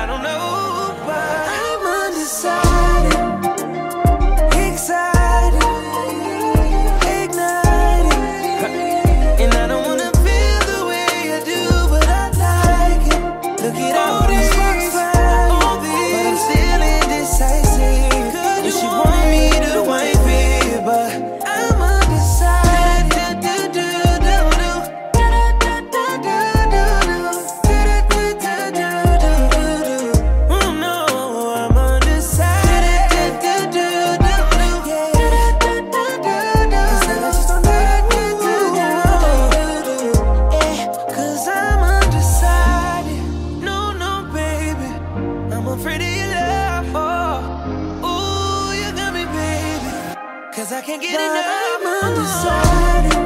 I don't know. I'm afraid of your love. Oh, ooh, you got me, baby. Cause I can't get enough. I'm undecided.